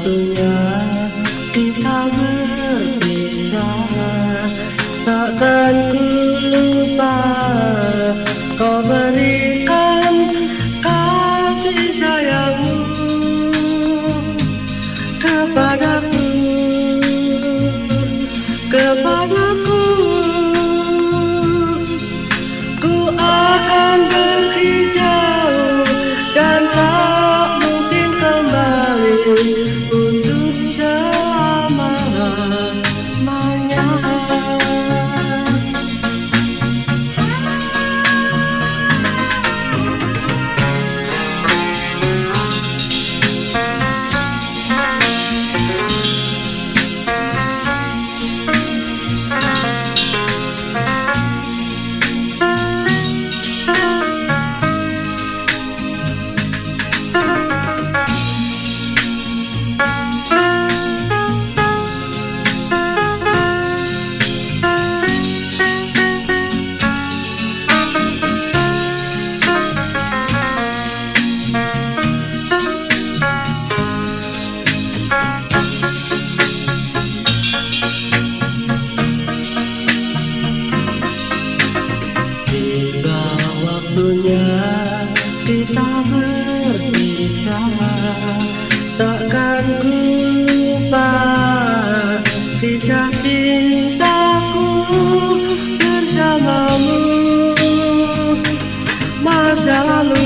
waktunya kita berpisah. Takkan ku lupa kau berikan kasih sayangmu kepada Tiba waktunya kita berpisah. Takkan ku lupa Kisah cintaku bersamamu Masa lalu.